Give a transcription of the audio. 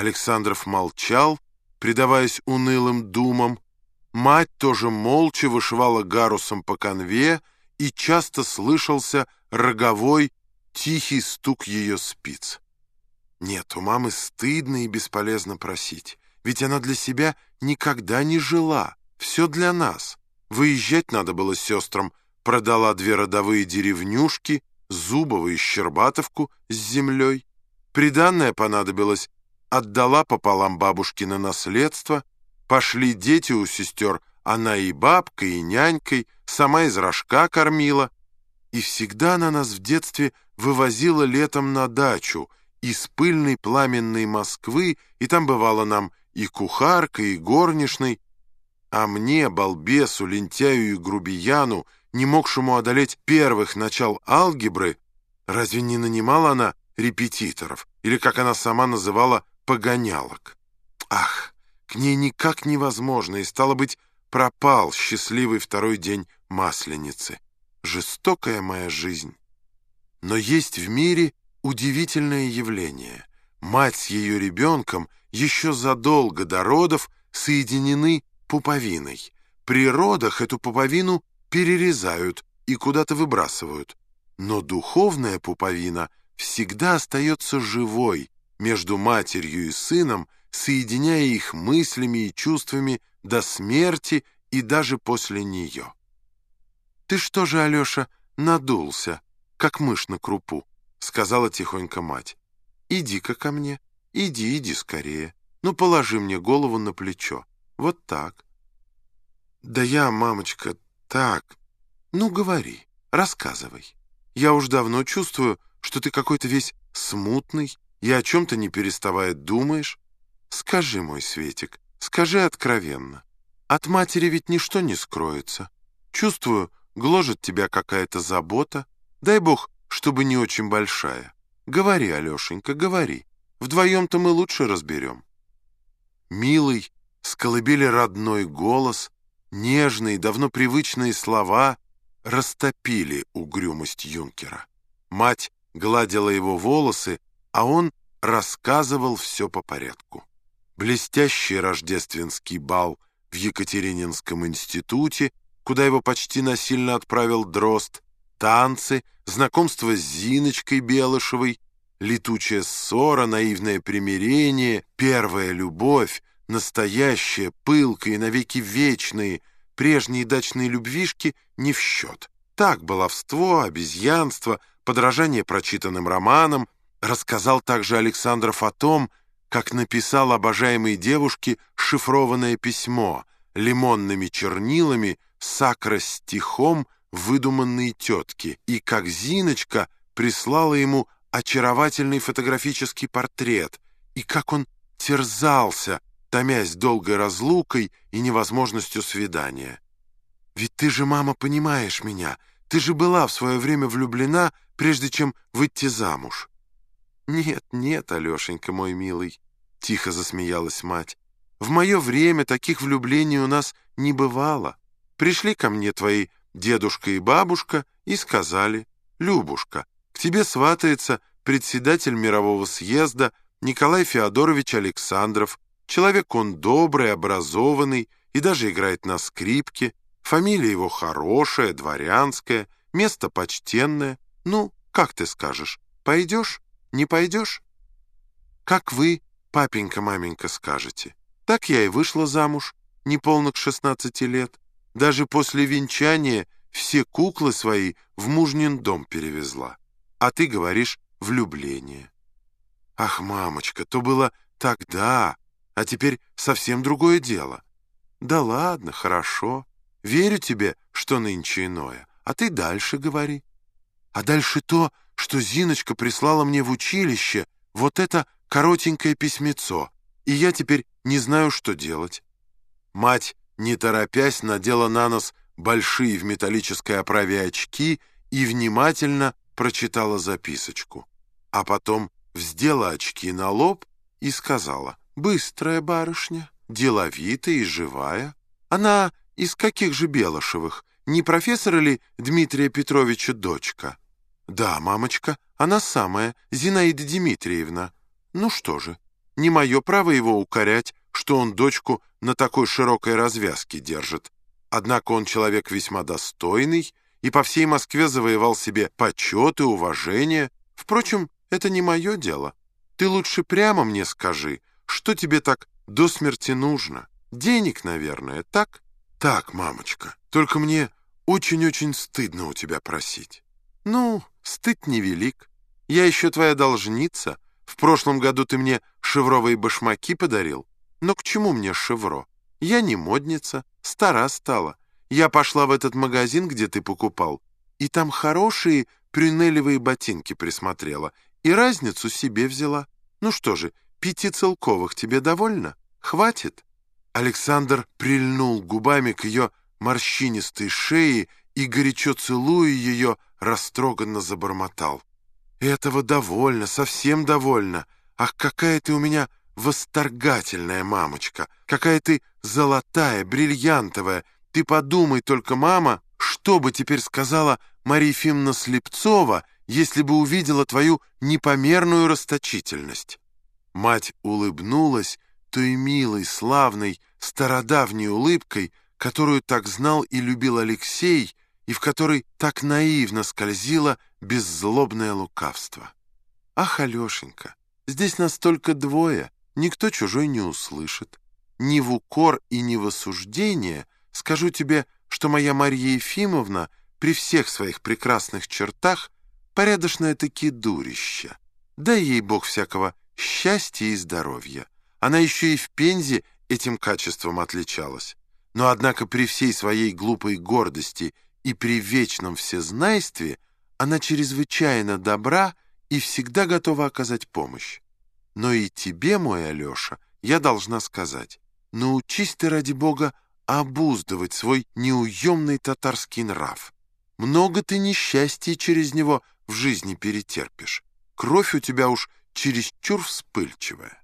Александров молчал, предаваясь унылым думам. Мать тоже молча вышивала гарусом по конве, и часто слышался роговой, тихий стук ее спиц. Нет, у мамы стыдно и бесполезно просить, ведь она для себя никогда не жила, все для нас. Выезжать надо было сестрам, продала две родовые деревнюшки, Зубово и Щербатовку с землей. Приданное понадобилось, отдала пополам бабушки на наследство, пошли дети у сестер, она и бабкой, и нянькой, сама из рожка кормила. И всегда она нас в детстве вывозила летом на дачу из пыльной пламенной Москвы, и там бывало нам и кухарка, и горничной, а мне, балбесу, лентяю и грубияну, не могшему одолеть первых начал алгебры, разве не нанимала она репетиторов, или, как она сама называла, погонялок? Ах, к ней никак невозможно, и, стало быть, пропал счастливый второй день Масленицы. Жестокая моя жизнь. Но есть в мире удивительное явление. Мать с ее ребенком еще задолго до родов соединены пуповиной. При родах эту пуповину перерезают и куда-то выбрасывают. Но духовная пуповина всегда остается живой между матерью и сыном, соединяя их мыслями и чувствами до смерти и даже после нее. «Ты что же, Алеша, надулся, как мышь на крупу?» — сказала тихонько мать. «Иди-ка ко мне, иди, иди скорее. Ну, положи мне голову на плечо. Вот так». «Да я, мамочка, так. Ну, говори, рассказывай. Я уж давно чувствую, что ты какой-то весь смутный и о чем-то не переставая думаешь. Скажи, мой Светик, скажи откровенно. От матери ведь ничто не скроется. Чувствую, гложет тебя какая-то забота. Дай бог, чтобы не очень большая. Говори, Алешенька, говори. Вдвоем-то мы лучше разберем. Милый, с колыбели родной голос — Нежные, давно привычные слова растопили угрюмость юнкера. Мать гладила его волосы, а он рассказывал все по порядку. Блестящий рождественский бал в Екатерининском институте, куда его почти насильно отправил Дрозд, танцы, знакомство с Зиночкой Белышевой, летучая ссора, наивное примирение, первая любовь, Настоящие, пылкие, навеки вечные, прежние дачные любвишки не в счет. Так баловство, обезьянство, подражание прочитанным романам. Рассказал также Александров о том, как написал обожаемой девушке шифрованное письмо лимонными чернилами с акростихом выдуманной тетки, и как Зиночка прислала ему очаровательный фотографический портрет, и как он терзался, томясь долгой разлукой и невозможностью свидания. «Ведь ты же, мама, понимаешь меня. Ты же была в свое время влюблена, прежде чем выйти замуж». «Нет, нет, Алешенька, мой милый», — тихо засмеялась мать. «В мое время таких влюблений у нас не бывало. Пришли ко мне твои дедушка и бабушка и сказали, «Любушка, к тебе сватается председатель мирового съезда Николай Феодорович Александров, Человек он добрый, образованный и даже играет на скрипке. Фамилия его хорошая, дворянская, место почтенное. Ну, как ты скажешь, пойдешь, не пойдешь? Как вы, папенька-маменька, скажете. Так я и вышла замуж, неполных 16 лет. Даже после венчания все куклы свои в мужнин дом перевезла. А ты говоришь «влюбление». Ах, мамочка, то было тогда, а теперь совсем другое дело. Да ладно, хорошо. Верю тебе, что нынче иное. А ты дальше говори. А дальше то, что Зиночка прислала мне в училище, вот это коротенькое письмецо, и я теперь не знаю, что делать. Мать, не торопясь, надела на нос большие в металлической оправе очки и внимательно прочитала записочку. А потом вздела очки на лоб и сказала, Быстрая барышня, деловитая и живая. Она из каких же Белошевых? Не профессора ли Дмитрия Петровича дочка? Да, мамочка, она самая, Зинаида Дмитриевна. Ну что же, Не мое право его укорять, что он дочку на такой широкой развязке держит. Однако он человек весьма достойный и по всей Москве завоевал себе почет и уважение. Впрочем, это не мое дело. Ты лучше прямо мне скажи, что тебе так до смерти нужно? Денег, наверное, так? Так, мамочка, только мне очень-очень стыдно у тебя просить. Ну, стыд невелик. Я еще твоя должница. В прошлом году ты мне шевровые башмаки подарил. Но к чему мне шевро? Я не модница, стара стала. Я пошла в этот магазин, где ты покупал, и там хорошие прюнелевые ботинки присмотрела, и разницу себе взяла. Ну что же, пяти целковых тебе довольно? Хватит?» Александр прильнул губами к ее морщинистой шее и, горячо целуя ее, растроганно забормотал. «Этого довольно, совсем довольно. Ах, какая ты у меня восторгательная мамочка! Какая ты золотая, бриллиантовая! Ты подумай только, мама, что бы теперь сказала Мария Ефимовна Слепцова, если бы увидела твою непомерную расточительность?» Мать улыбнулась той милой, славной, стародавней улыбкой, которую так знал и любил Алексей, и в которой так наивно скользило беззлобное лукавство. «Ах, Алешенька, здесь нас только двое, никто чужой не услышит. Ни в укор и ни в осуждение скажу тебе, что моя Марья Ефимовна при всех своих прекрасных чертах порядочное-таки дурище. Дай ей Бог всякого счастья и здоровья. Она еще и в Пензе этим качеством отличалась. Но, однако, при всей своей глупой гордости и при вечном всезнайстве она чрезвычайно добра и всегда готова оказать помощь. Но и тебе, мой Алеша, я должна сказать, научись ты, ради Бога, обуздывать свой неуемный татарский нрав. Много ты несчастий через него в жизни перетерпишь. Кровь у тебя уж чересчур вспыльчивая.